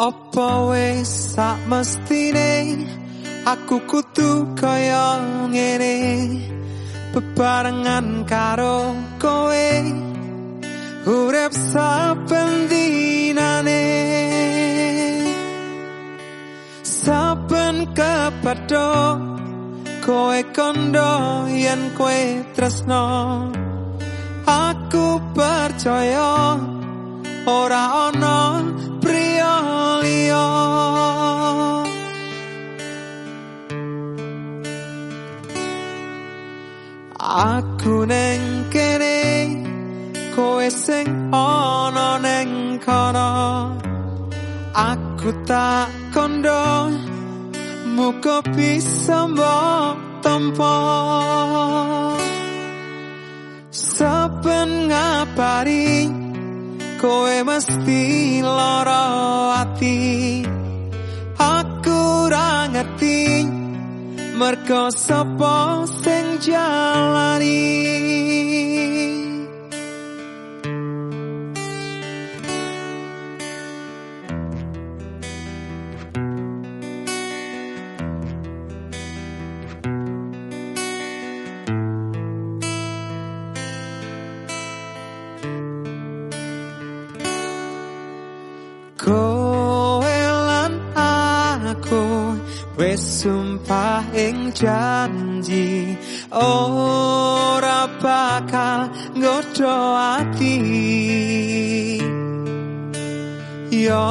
Apa wis sak mestine? Aku kudu kaya ngene. Bebarengan karo kowe. Urip saben dinane. Saben kepado kowe kondo yen kowe tresno. Aku percaya ora ana aku neng kene kowe sing ana neng kono. Aku tak kondo muga bisa mbok tampa saben ngapari kowe mesti lara ati. Aku ra ngerti mergo sapa sing jalani. Kowe aku wis sumpah ing janji ora bakal nggodho ati. Ya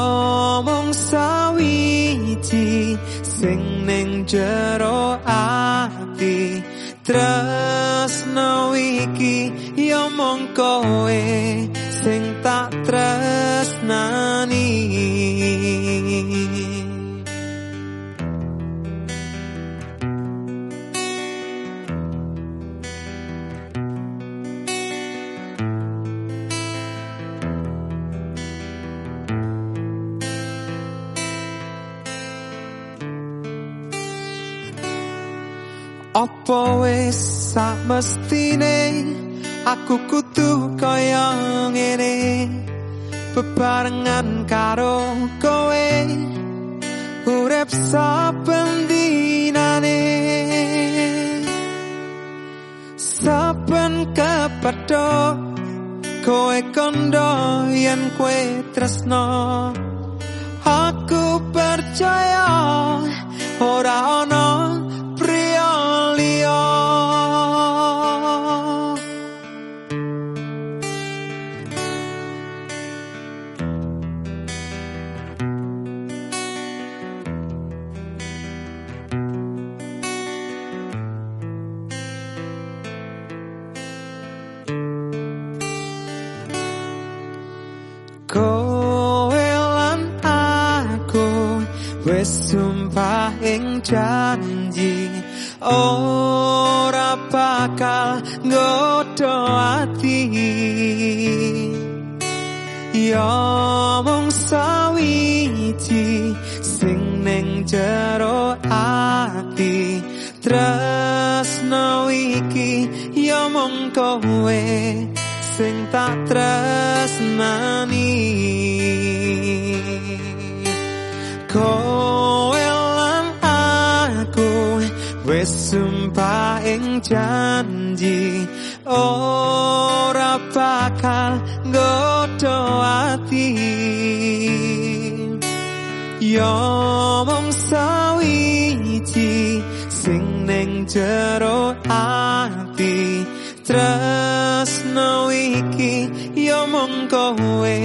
mung sawiji sing ning jero ati tresno iki ya mung kowe sing tak Apa wis sak mestine? Aku kudu kaya ngene. Bebarengan karo kowe. Urip saben dinane. Saben kepado kowe kondo yen kowe tresno. Aku percaya ora ana wis sumpah ing janji ora bakal nggodho ati. Ya mung sawiji sing ning jero ati. Tresno iki ya mung kowe sing tak tresnani kowe lan aku wis sumpah ing janji ora bakal godo ati. Yo mong sawiji sing ning jero ati tresno iki yo mong kowe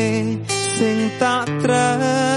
sing tak tresno